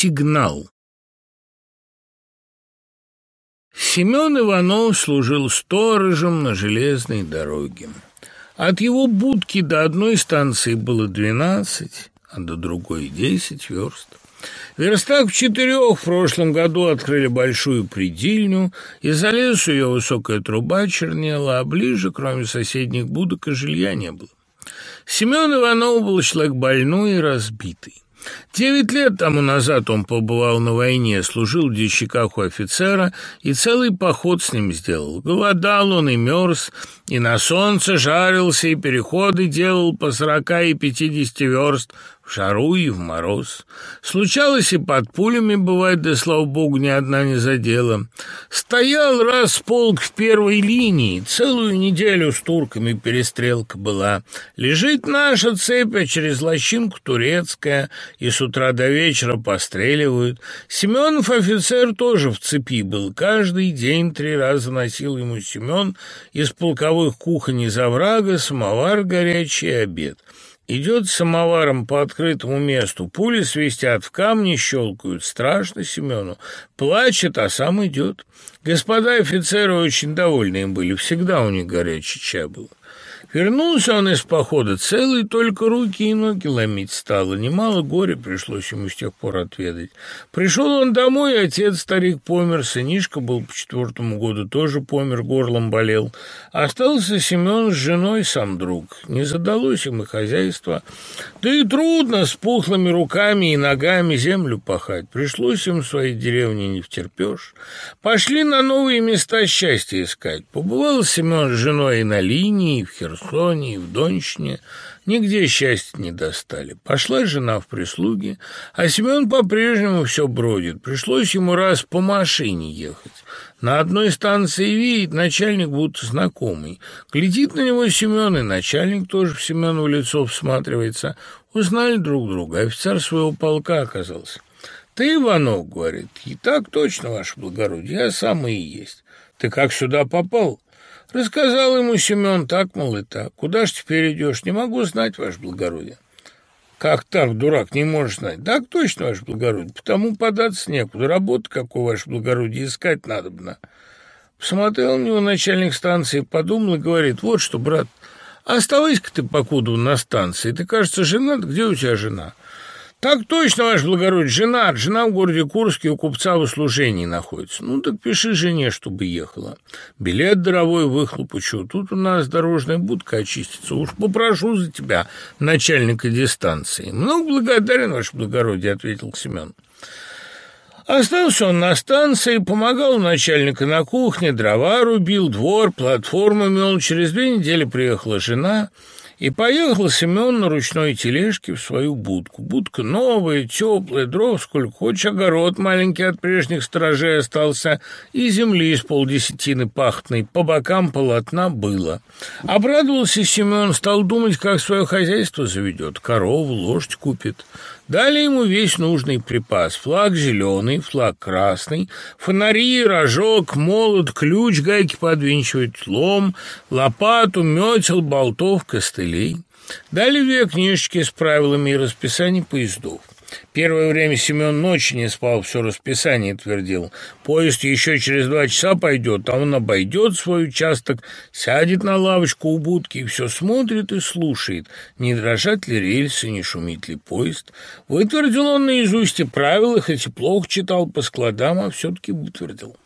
Сигнал Семен Иванов служил сторожем на железной дороге. От его будки до одной станции было двенадцать, а до другой десять верст. Верстак в четырех в прошлом году открыли большую предельню, и за лесу ее высокая труба чернела, а ближе, кроме соседних будок, и жилья не было. Семен Иванов был человек больной и разбитый. Девять лет тому назад он побывал на войне, служил в дичиках у офицера и целый поход с ним сделал. Голодал он и мерз, и на солнце жарился, и переходы делал по сорока и пятидесяти верст в жару и в мороз. Случалось и под пулями, бывает, да, слава богу, ни одна не задела. Стоял раз полк в первой линии, целую неделю с турками перестрелка была. Лежит наша цепь, а через лощинку турецкая, и с утра до вечера постреливают. Семенов офицер тоже в цепи был. Каждый день три раза носил ему Семен из полковых кухонь из оврага самовар горячий обед. Идет самоваром по открытому месту, пули свистят, в камни щелкают. Страшно Семену. Плачет, а сам идет. Господа офицеры очень довольны им были, всегда у них горячий чай был. Вернулся он из похода целый, только руки и ноги ломить стало. Немало горя пришлось ему с тех пор отведать. Пришел он домой, отец старик помер, сынишка был по четвертому году, тоже помер, горлом болел. Остался Семен с женой сам друг. Не задалось им и хозяйство. Да и трудно с пухлыми руками и ногами землю пахать. Пришлось им в своей деревне не втерпешь. Пошли на новые места счастья искать. Побывал Семен с женой и на линии, и в Херсоне, Херсоне и в Донщине нигде счастья не достали. Пошла жена в прислуги, а Семен по-прежнему все бродит. Пришлось ему раз по машине ехать. На одной станции видит, начальник будто знакомый. Глядит на него Семен, и начальник тоже в Семенову лицо всматривается. Узнали друг друга, офицер своего полка оказался. «Ты, Иванов, — говорит, — и так точно, ваше благородие, я сам и есть. Ты как сюда попал?» Рассказал ему Семен так, мол, и так. Куда ж теперь идешь? Не могу знать, ваше благородие. Как так, дурак, не можешь знать? Так точно, ваше благородие, потому податься некуда. Работа, какой, ваше благородие, искать надо бы. Посмотрел на него начальник станции, подумал и говорит, вот что, брат, оставайся-ка ты покуда на станции. Ты, кажется, женат, где у тебя жена? «Так точно, ваше благородие, жена. Жена в городе Курске у купца в услужении находится. Ну, так пиши жене, чтобы ехала. Билет дорогой выхлопочу. Тут у нас дорожная будка очистится. Уж попрошу за тебя, начальника дистанции». «Много благодарен, ваше благородие», — ответил Семен. Остался он на станции, помогал начальника на кухне, дрова рубил, двор, платформу мел. Через две недели приехала жена — и поехал Семен на ручной тележке в свою будку. Будка новая, теплая, дров сколько хочешь, огород маленький от прежних сторожей остался, и земли с полдесятины пахтной, по бокам полотна было. Обрадовался Семен, стал думать, как свое хозяйство заведет, корову, лошадь купит. Дали ему весь нужный припас. Флаг зеленый, флаг красный, фонари, рожок, молот, ключ, гайки подвинчивать, лом, лопату, метел, болтов, костылей. Дали две книжечки с правилами и расписанием поездов. Первое время Семен ночи не спал, все расписание твердил. Поезд еще через два часа пойдет, а он обойдет свой участок, сядет на лавочку у будки и все смотрит и слушает, не дрожат ли рельсы, не шумит ли поезд. Вытвердил он наизусть и правила, хоть и плохо читал по складам, а все-таки вытвердил.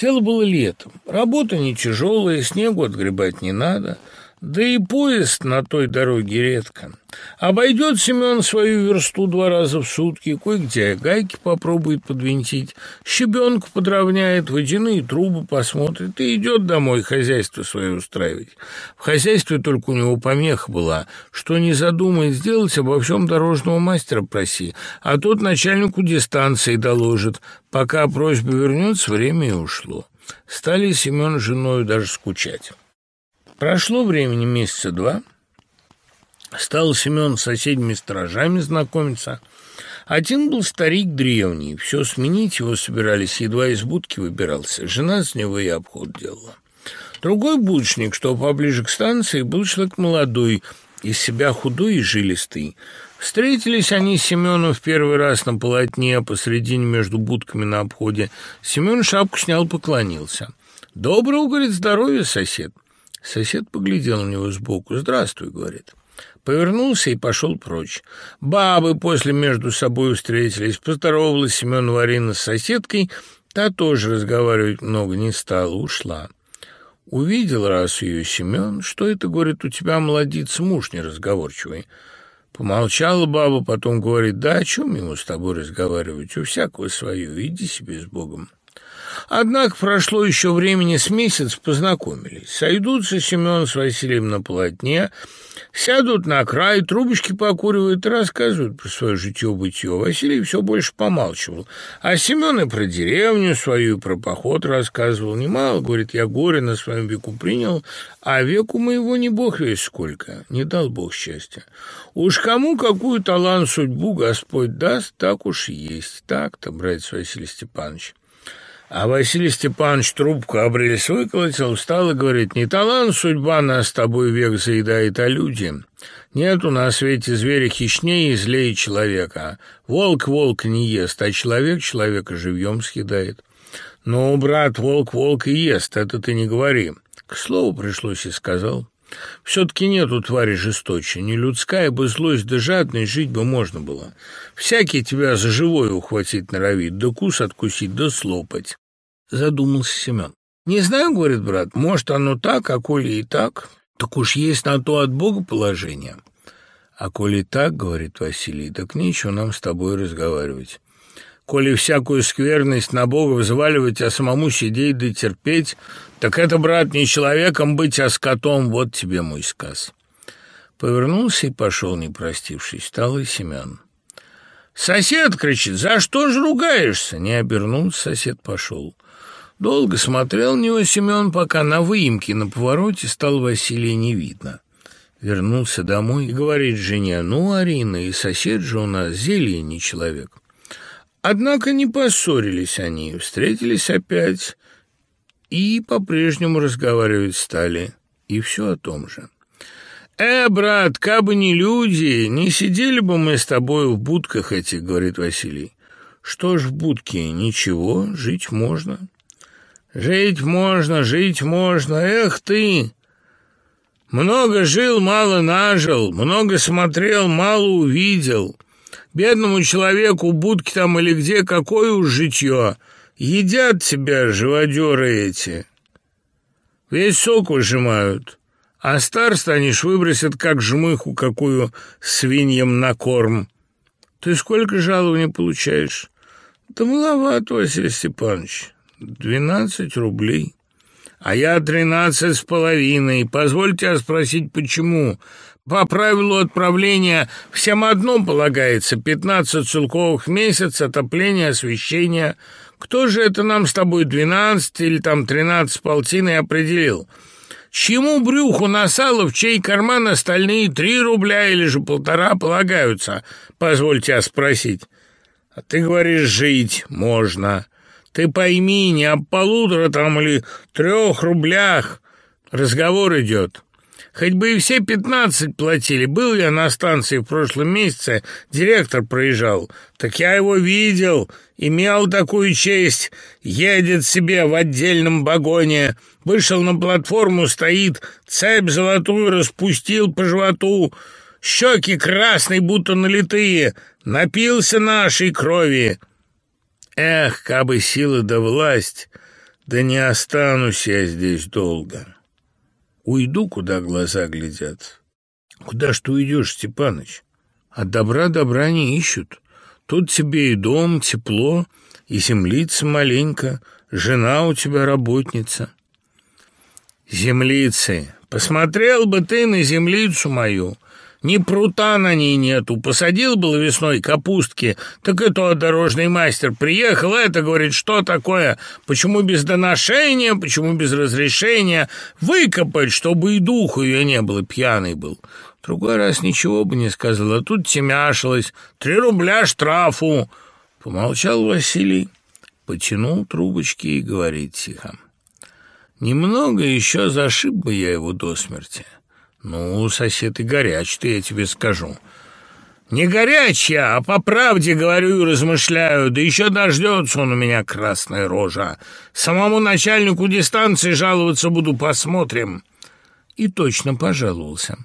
Дело было летом. Работа не тяжелая, снегу отгребать не надо — да и поезд на той дороге редко. Обойдет Семен свою версту два раза в сутки, кое-где гайки попробует подвинтить, щебенку подровняет, водяные трубы посмотрит и идет домой хозяйство свое устраивать. В хозяйстве только у него помеха была, что не задумает сделать, обо всем дорожного мастера проси, а тот начальнику дистанции доложит. Пока просьба вернется, время и ушло. Стали Семен с женой даже скучать. Прошло времени месяца два. Стал Семен с соседними сторожами знакомиться. Один был старик древний, все сменить его собирались, едва из будки выбирался. Жена с него и обход делала. Другой будочник, что поближе к станции, был человек молодой, из себя худой и жилистый. Встретились они с Семеном в первый раз на полотне, посредине между будками на обходе. Семен шапку снял, поклонился. «Доброго, — говорит, — здоровья, сосед». Сосед поглядел на него сбоку. «Здравствуй», — говорит. Повернулся и пошел прочь. Бабы после между собой встретились. Поздоровалась Семен Варина с соседкой. Та тоже разговаривать много не стала, ушла. Увидел раз ее Семен, что это, говорит, у тебя, молодец, муж неразговорчивый. Помолчала баба, потом говорит, да о чем ему с тобой разговаривать, у всякого свое, иди себе с Богом. Однако прошло еще времени с месяц, познакомились. Сойдутся Семен с Василием на полотне, сядут на край, трубочки покуривают и рассказывают про свое житье-бытие. Василий все больше помалчивал. А Семен и про деревню свою, и про поход рассказывал. Немало, говорит, я горе на своем веку принял, а веку моего не бог весь сколько, не дал бог счастья. Уж кому какую талант судьбу Господь даст, так уж есть. Так-то, братец Василий Степанович. А Василий Степанович трубку обрез выколотил, встал и говорит, «Не талант судьба нас с тобой век заедает, а люди. Нет у нас в свете зверя хищнее и злее человека. Волк волка не ест, а человек человека живьем съедает». «Ну, брат, волк волка ест, это ты не говори». К слову пришлось и сказал. Все-таки нету твари жесточе, не людская бы злость да жадность жить бы можно было. Всякий тебя за живое ухватить норовит, да кус откусить, да слопать. Задумался Семен. Не знаю, говорит брат, может оно так, а коли и так, так уж есть на то от Бога положение. А коли так, говорит Василий, так нечего нам с тобой разговаривать. Коли всякую скверность на Бога взваливать, а самому сидеть да терпеть, так это, брат, не человеком быть, а скотом, вот тебе мой сказ. Повернулся и пошел, не простившись, стал и Семен. «Сосед!» — кричит. «За что ж ругаешься?» Не обернулся, сосед пошел. Долго смотрел на него Семен, пока на выемке на повороте стал Василия не видно. Вернулся домой и говорит жене, «Ну, Арина, и сосед же у нас зелье не человек». Однако не поссорились они, встретились опять и по-прежнему разговаривать стали, и все о том же. «Э, брат, кабы не люди, не сидели бы мы с тобой в будках этих», — говорит Василий. «Что ж в будке? Ничего, жить можно». «Жить можно, жить можно, эх ты!» Много жил, мало нажил, много смотрел, мало увидел. Бедному человеку, будки там или где, какое уж житье. Едят тебя живодеры эти. Весь сок выжимают. А стар станешь, выбросят, как жмыху какую, свиньям на корм. Ты сколько жалований получаешь? Да маловато, Василий Степанович. Двенадцать рублей. А я тринадцать с половиной. Позвольте спросить, почему? По правилу отправления всем одном полагается пятнадцать целковых в месяц, отопление, освещение. Кто же это нам с тобой двенадцать или там тринадцать полтиной определил? Чему брюху на сало, в чей карман остальные три рубля или же полтора полагаются? Позвольте спросить. А ты говоришь, жить можно. Ты пойми, не об полутора там или трех рублях разговор идет. Хоть бы и все пятнадцать платили. Был я на станции в прошлом месяце, директор проезжал. Так я его видел, имел такую честь. Едет себе в отдельном вагоне. Вышел на платформу, стоит, цепь золотую распустил по животу. Щеки красные, будто налитые. Напился нашей крови. Эх, кабы сила да власть, да не останусь я здесь долго. Уйду, куда глаза глядят. Куда ж ты уйдешь, Степаныч? От добра добра не ищут. Тут тебе и дом, тепло, и землица маленько, жена у тебя работница. Землицы, посмотрел бы ты на землицу мою, ни прута на ней нету. Посадил было весной капустки, так и то дорожный мастер приехал. Это, говорит, что такое? Почему без доношения? Почему без разрешения? Выкопать, чтобы и духу ее не было, пьяный был. Другой раз ничего бы не сказал, а тут темяшилось. Три рубля штрафу. Помолчал Василий, потянул трубочки и говорит тихо. Немного еще зашиб бы я его до смерти. «Ну, сосед и горяч ты, я тебе скажу. Не горячая, а по правде говорю и размышляю, да еще дождется он у меня, красная рожа. Самому начальнику дистанции жаловаться буду, посмотрим». И точно пожаловался.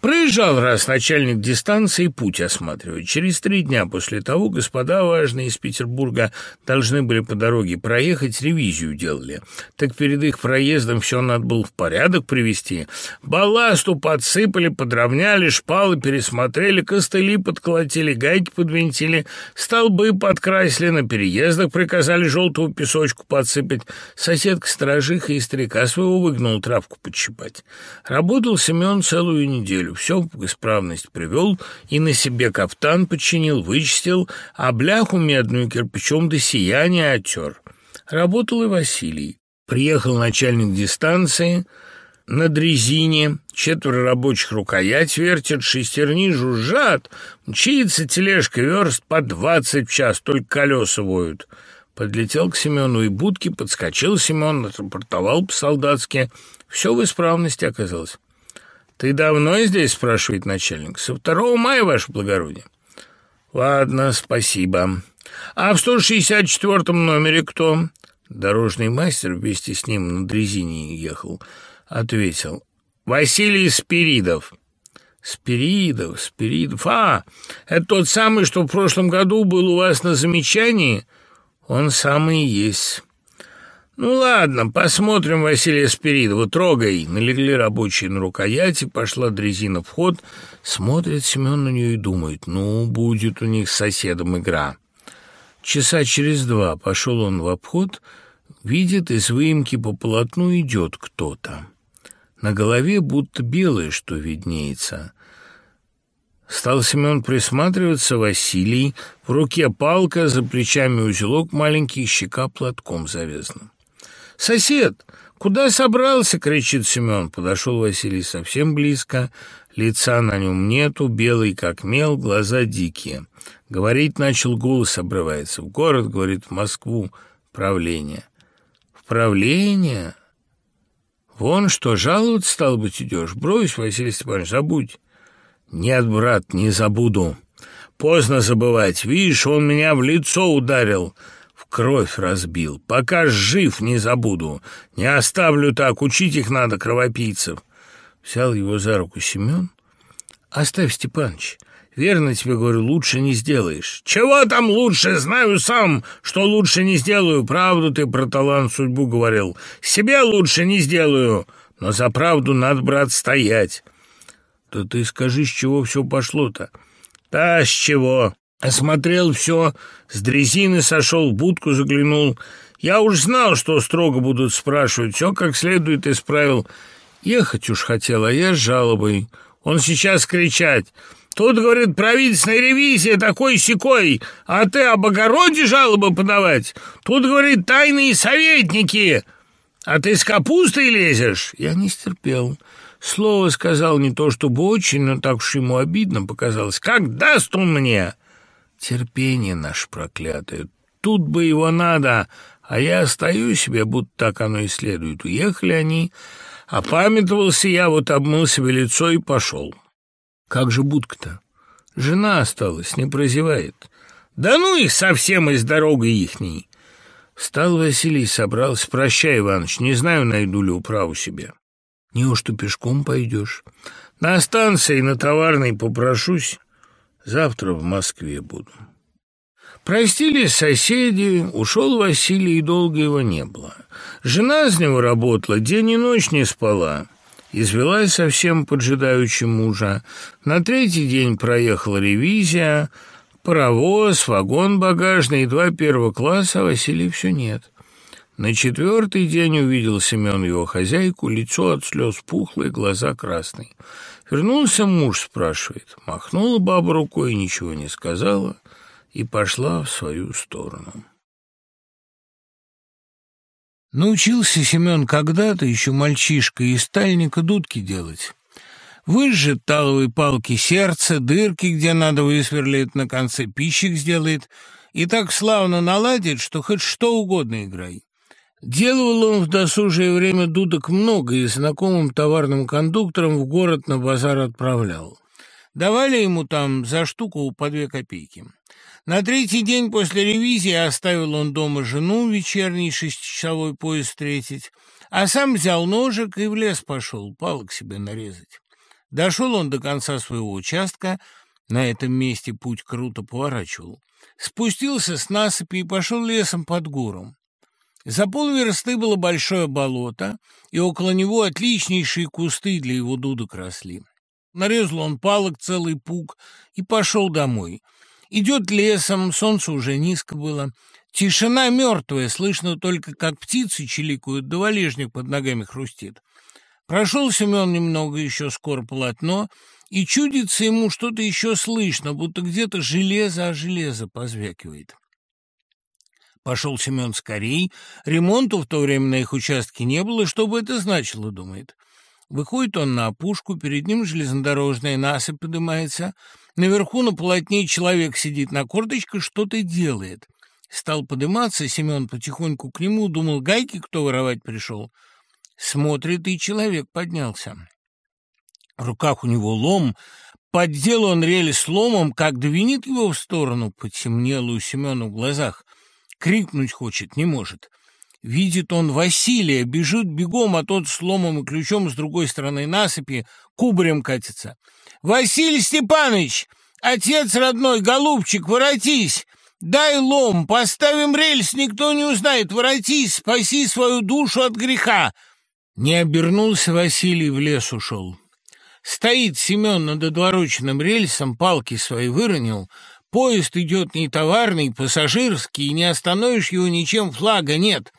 Проезжал раз начальник дистанции путь осматривать. Через три дня после того господа важные из Петербурга должны были по дороге проехать, ревизию делали. Так перед их проездом все надо было в порядок привести. Балласту подсыпали, подровняли, шпалы пересмотрели, костыли подколотили, гайки подвинтили, столбы подкрасили, на переездах приказали желтого песочку подсыпать. Соседка-сторожиха и старика своего выгнал травку подщипать. Работал Семен целую неделю неделю. Все в исправность привел и на себе кафтан починил, вычистил, а бляху медную кирпичом до сияния оттер. Работал и Василий. Приехал начальник дистанции на дрезине, четверо рабочих рукоять вертят, шестерни жужжат, мчится тележка верст по двадцать в час, только колеса воют. Подлетел к Семену и будки, подскочил Семен, отрапортовал по-солдатски. Все в исправности оказалось. «Ты давно здесь?» — спрашивает начальник. «Со второго мая, ваше благородие». «Ладно, спасибо. А в 164-м номере кто?» Дорожный мастер вместе с ним на дрезине ехал. Ответил. «Василий Спиридов». «Спиридов, Спиридов. А, это тот самый, что в прошлом году был у вас на замечании?» «Он самый есть». «Ну ладно, посмотрим Василия Спиридова, трогай». Налегли рабочие на рукояти, пошла дрезина в ход. Смотрит Семен на нее и думает, ну, будет у них с соседом игра. Часа через два пошел он в обход, видит, из выемки по полотну идет кто-то. На голове будто белое что виднеется. Стал Семен присматриваться, Василий, в руке палка, за плечами узелок маленький, щека платком завязана. «Сосед, куда собрался?» — кричит Семен. Подошел Василий совсем близко. Лица на нем нету, белый как мел, глаза дикие. Говорить начал, голос обрывается. В город, говорит, в Москву. Правление. В правление? Вон что, жаловаться, стал быть, идешь? Брось, Василий Степанович, забудь. Нет, брат, не забуду. Поздно забывать. Видишь, он меня в лицо ударил кровь разбил. Пока жив, не забуду. Не оставлю так, учить их надо, кровопийцев. Взял его за руку Семен. Оставь, Степаныч. Верно тебе говорю, лучше не сделаешь. Чего там лучше? Знаю сам, что лучше не сделаю. Правду ты про талант судьбу говорил. Себе лучше не сделаю. Но за правду надо, брат, стоять. Да ты скажи, с чего все пошло-то? Да, с чего? Осмотрел все, с дрезины сошел, в будку заглянул. Я уж знал, что строго будут спрашивать, все как следует исправил. Ехать уж хотел, а я с жалобой. Он сейчас кричать. Тут, говорит, правительственная ревизия такой-сякой, а ты об огороде жалобы подавать. Тут, говорит, тайные советники, а ты с капустой лезешь. Я не стерпел. Слово сказал не то чтобы очень, но так уж ему обидно показалось. Как даст он мне? Терпение наше проклятое. Тут бы его надо, а я остаю себе, будто так оно и следует. Уехали они, опамятовался я, вот обмыл себе лицо и пошел. Как же будка-то? Жена осталась, не прозевает. Да ну их совсем из дороги ихней. Встал Василий, собрался. Прощай, Иваныч, не знаю, найду ли управу себе. Неужто пешком пойдешь? На станции на товарной попрошусь. Завтра в Москве буду. Простились соседи, ушел Василий, и долго его не было. Жена с него работала, день и ночь не спала. Извелась совсем поджидаючи мужа. На третий день проехала ревизия, паровоз, вагон багажный и два первого класса, а Василия все нет. На четвертый день увидел Семен его хозяйку, лицо от слез пухлое, глаза красные. Вернулся муж, спрашивает. Махнула баба рукой, ничего не сказала и пошла в свою сторону. Научился Семен когда-то, еще мальчишка, из стальника дудки делать. Выжжет таловой палки сердце, дырки, где надо высверлит, на конце пищик сделает, и так славно наладит, что хоть что угодно играй. Делал он в досужее время дудок много и знакомым товарным кондукторам в город на базар отправлял. Давали ему там за штуку по две копейки. На третий день после ревизии оставил он дома жену вечерний шестичасовой поезд встретить, а сам взял ножик и в лес пошел, палок себе нарезать. Дошел он до конца своего участка, на этом месте путь круто поворачивал. Спустился с насыпи и пошел лесом под гором. За полверсты было большое болото, и около него отличнейшие кусты для его дудок росли. Нарезал он палок целый пук и пошел домой. Идет лесом, солнце уже низко было. Тишина мертвая, слышно только, как птицы чиликают, да валежник под ногами хрустит. Прошел Семен немного еще скоро полотно, и чудится ему что-то еще слышно, будто где-то железо о железо позвякивает. Пошел Семен скорей, ремонту в то время на их участке не было, что бы это значило, думает. Выходит он на опушку, перед ним железнодорожная насыпь поднимается, наверху на полотне человек сидит на корточках, что-то делает. Стал подниматься, Семен потихоньку к нему, думал, гайки кто воровать пришел. Смотрит, и человек поднялся. В руках у него лом, поддел он рельс ломом, как двинет его в сторону, потемнело у Семена в глазах. Крикнуть хочет, не может. Видит он Василия, бежит бегом, а тот с ломом и ключом с другой стороны насыпи кубарем катится. «Василий Степанович! Отец родной, голубчик, воротись! Дай лом, поставим рельс, никто не узнает, воротись, спаси свою душу от греха!» Не обернулся Василий, в лес ушел. Стоит Семен над отвороченным рельсом, палки свои выронил. Поезд идет не товарный, пассажирский, и не остановишь его ничем, флага нет.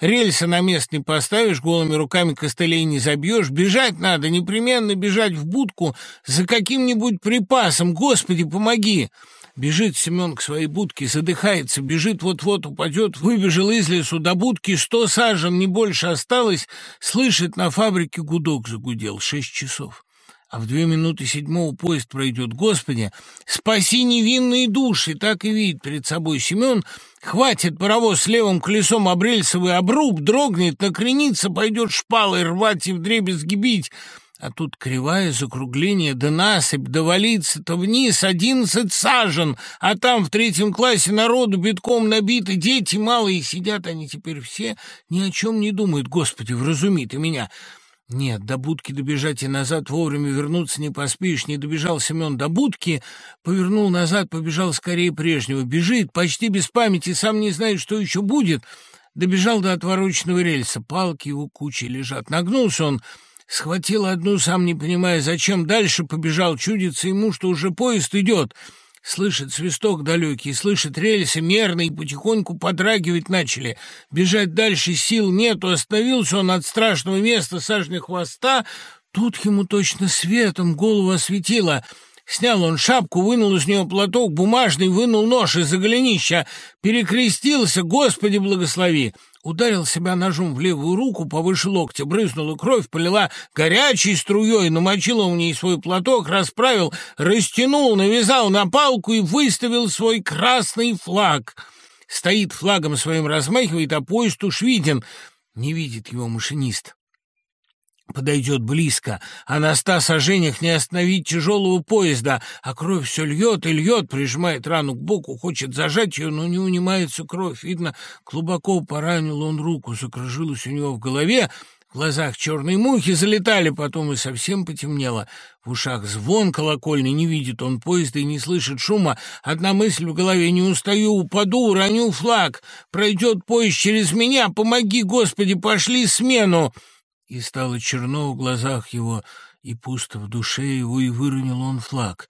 Рельсы на место не поставишь, голыми руками костылей не забьешь. Бежать надо, непременно бежать в будку за каким-нибудь припасом. Господи, помоги!» Бежит Семен к своей будке, задыхается, бежит, вот-вот упадет, выбежал из лесу до будки, сто сажен, не больше осталось, слышит, на фабрике гудок загудел, шесть часов а в две минуты седьмого поезд пройдет. Господи, спаси невинные души! Так и видит перед собой Семен. Хватит паровоз с левым колесом обрельсовый обруб, дрогнет, накренится, пойдет шпалой рвать и вдребезги бить. А тут кривая закругление, да насыпь, да валиться-то вниз одиннадцать сажен, а там в третьем классе народу битком набиты, дети малые сидят, они теперь все ни о чем не думают. Господи, вразуми ты меня!» Нет, до будки добежать и назад вовремя вернуться не поспеешь. Не добежал Семен до будки, повернул назад, побежал скорее прежнего. Бежит, почти без памяти, сам не знает, что еще будет. Добежал до отвороченного рельса, палки его кучей лежат. Нагнулся он, схватил одну, сам не понимая, зачем дальше побежал. Чудится ему, что уже поезд идет. Слышит свисток далекий, слышит рельсы мерные, потихоньку подрагивать начали. Бежать дальше сил нету, остановился он от страшного места сажня хвоста. Тут ему точно светом голову осветило. Снял он шапку, вынул из нее платок бумажный, вынул нож из-за голенища, перекрестился, Господи благослови! Ударил себя ножом в левую руку повыше локтя, брызнула кровь, полила горячей струей, намочила у ней свой платок, расправил, растянул, навязал на палку и выставил свой красный флаг. Стоит флагом своим размахивает, а поезд уж виден. Не видит его машинист подойдет близко, а на ста сажениях не остановить тяжелого поезда, а кровь все льет и льет, прижимает рану к боку, хочет зажать ее, но не унимается кровь. Видно, глубоко поранил он руку, закружилась у него в голове, в глазах черные мухи залетали, потом и совсем потемнело. В ушах звон колокольный, не видит он поезда и не слышит шума. Одна мысль в голове — не устаю, упаду, уроню флаг. Пройдет поезд через меня, помоги, Господи, пошли смену и стало черно в глазах его, и пусто в душе его, и выронил он флаг.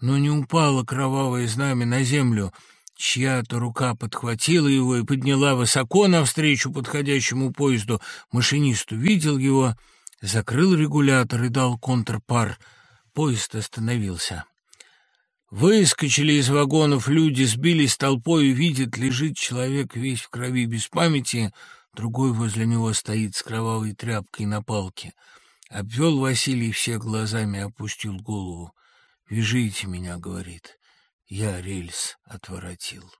Но не упало кровавое знамя на землю. Чья-то рука подхватила его и подняла высоко навстречу подходящему поезду. Машинист увидел его, закрыл регулятор и дал контрпар. Поезд остановился. Выскочили из вагонов люди, сбились толпой, видят, лежит человек весь в крови без памяти — Другой возле него стоит с кровавой тряпкой на палке. Обвел Василий всех глазами, опустил голову. «Вяжите меня», — говорит. «Я рельс отворотил».